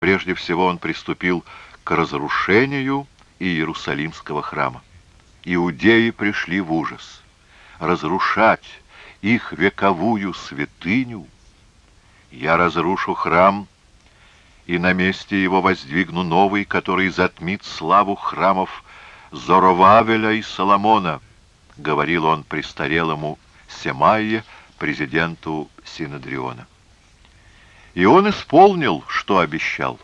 Прежде всего он приступил к разрушению Иерусалимского храма. Иудеи пришли в ужас. Разрушать их вековую святыню я разрушу храм и на месте его воздвигну новый, который затмит славу храмов Зоровавеля и Соломона, говорил он престарелому Семайе, президенту Синодриона. И он исполнил, что обещал.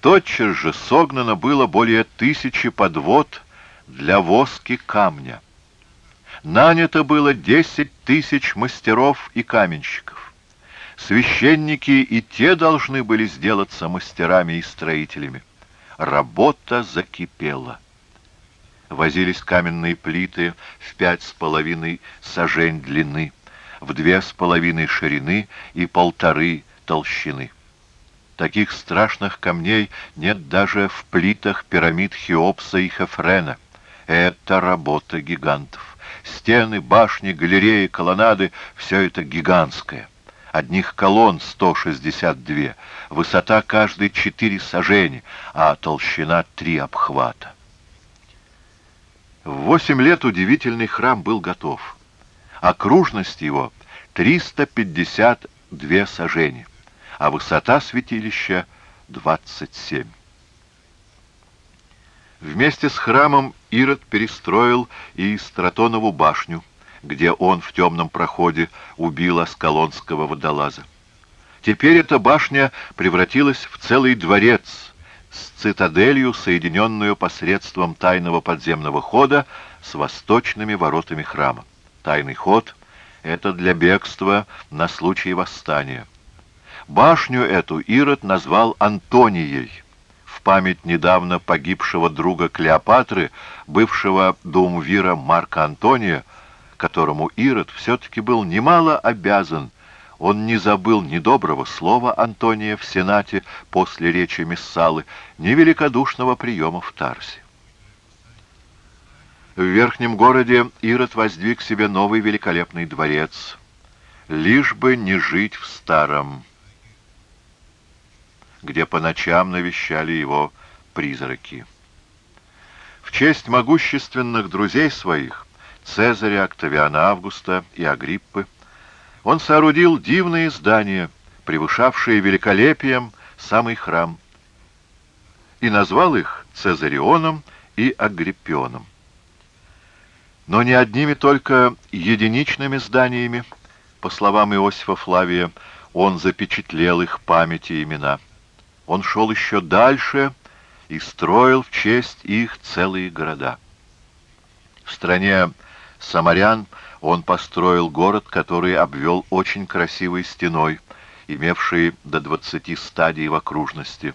Тотчас же согнано было более тысячи подвод для воски камня. Нанято было десять тысяч мастеров и каменщиков. Священники и те должны были сделаться мастерами и строителями. Работа закипела. Возились каменные плиты в пять с половиной сажень длины, в две с половиной ширины и полторы толщины. Таких страшных камней нет даже в плитах пирамид Хеопса и Хефрена. Это работа гигантов. Стены, башни, галереи, колоннады — все это гигантское. Одних колонн 162, высота каждой 4 сажени, а толщина 3 обхвата. В восемь лет удивительный храм был готов. Окружность его 352 сажени, а высота святилища 27. Вместе с храмом Ирод перестроил и Стратонову башню, где он в темном проходе убил Аскалонского водолаза. Теперь эта башня превратилась в целый дворец с цитаделью, соединенную посредством тайного подземного хода с восточными воротами храма. Тайный ход — это для бегства на случай восстания. Башню эту Ирод назвал Антонией, в память недавно погибшего друга Клеопатры, бывшего думвира Марка Антония, которому Ирод все-таки был немало обязан. Он не забыл ни доброго слова Антония в Сенате после речи Мессалы, ни великодушного приема в Тарсе. В верхнем городе Ирод воздвиг себе новый великолепный дворец, лишь бы не жить в старом, где по ночам навещали его призраки. В честь могущественных друзей своих, Цезаря, Октавиана Августа и Агриппы, он соорудил дивные здания, превышавшие великолепием самый храм, и назвал их Цезарионом и Агриппионом. Но не одними только единичными зданиями, по словам Иосифа Флавия, он запечатлел их памяти и имена. Он шел еще дальше и строил в честь их целые города. В стране самарян он построил город, который обвел очень красивой стеной, имевшей до двадцати стадий в окружности.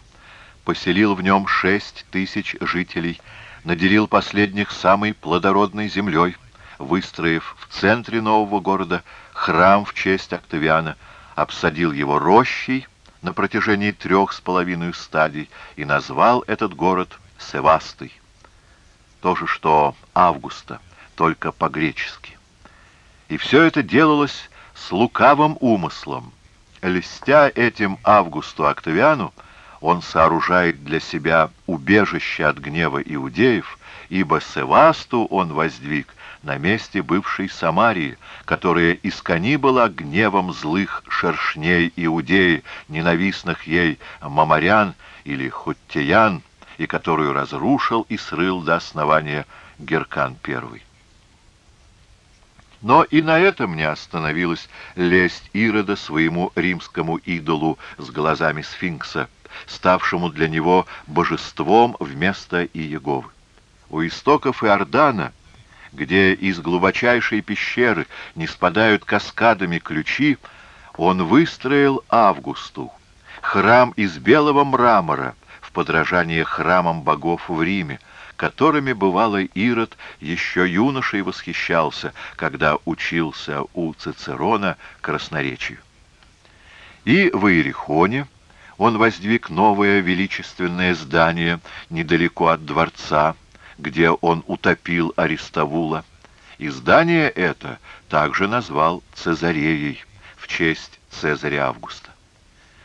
Поселил в нем шесть тысяч жителей, наделил последних самой плодородной землей, выстроив в центре нового города храм в честь Октавиана, обсадил его рощей на протяжении трех с половиной стадий и назвал этот город Севастой. То же, что Августа, только по-гречески. И все это делалось с лукавым умыслом. Льстя этим Августу Октавиану, он сооружает для себя убежище от гнева иудеев, ибо Севасту он воздвиг на месте бывшей Самарии, которая искони была гневом злых шершней иудеи, ненавистных ей мамарян или хуттиян, и которую разрушил и срыл до основания Геркан I. Но и на этом не остановилась лесть Ирода своему римскому идолу с глазами сфинкса, ставшему для него божеством вместо Иеговы. У истоков Иордана, где из глубочайшей пещеры не спадают каскадами ключи, он выстроил Августу, храм из белого мрамора, в подражание храмам богов в Риме, которыми, бывало, Ирод еще юношей восхищался, когда учился у Цицерона красноречию. И в Иерихоне он воздвиг новое величественное здание недалеко от дворца, где он утопил Аристовула, и здание это также назвал Цезареей в честь Цезаря Августа.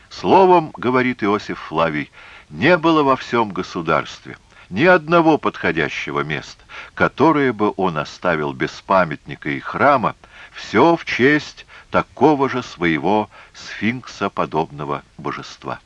Словом, говорит Иосиф Флавий, не было во всем государстве ни одного подходящего места, которое бы он оставил без памятника и храма, все в честь такого же своего сфинксоподобного божества.